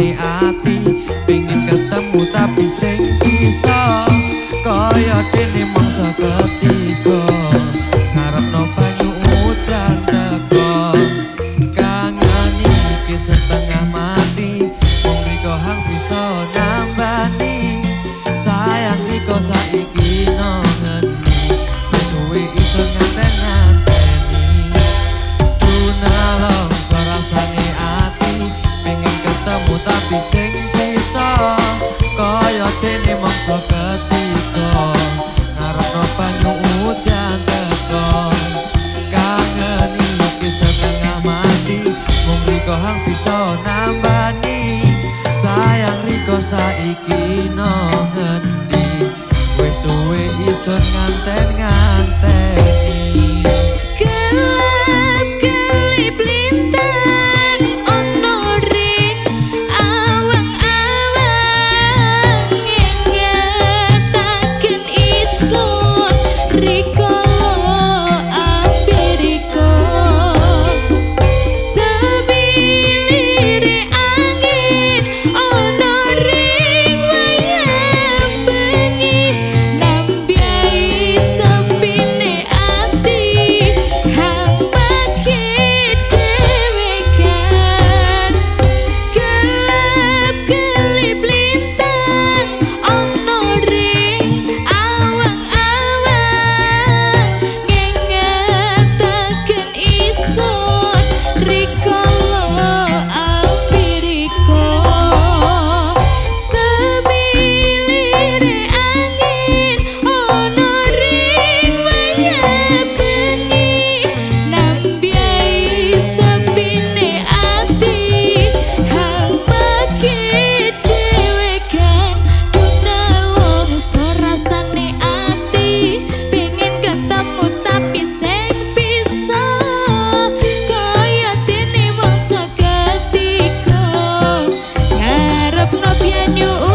ne ati pengen ketemu tapi sing iso kaya kene mangsa ketiga. bisa nambani. Sayang riko saiki no ngendi. Wis suwe iso nganten nganteni you